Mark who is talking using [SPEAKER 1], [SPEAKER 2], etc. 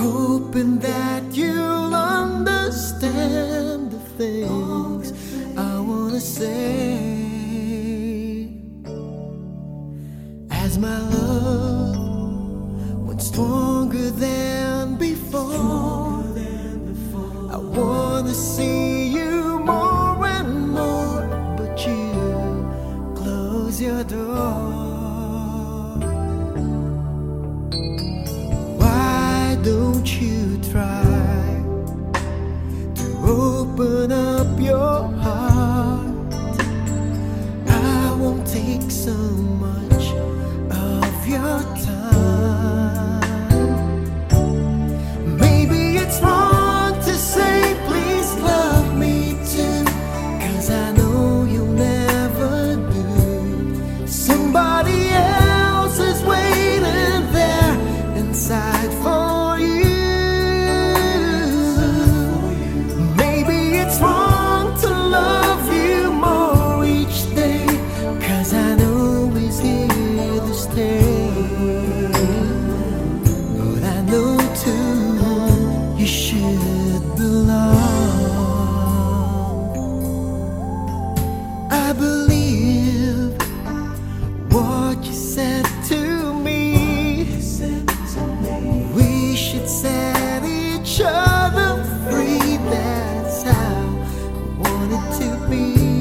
[SPEAKER 1] hoping that you'll understand the things I want to say. As my love went stronger than before, I want to see. you should belong. I believe what you said to me. We should set each other free. That's how I wanted to be.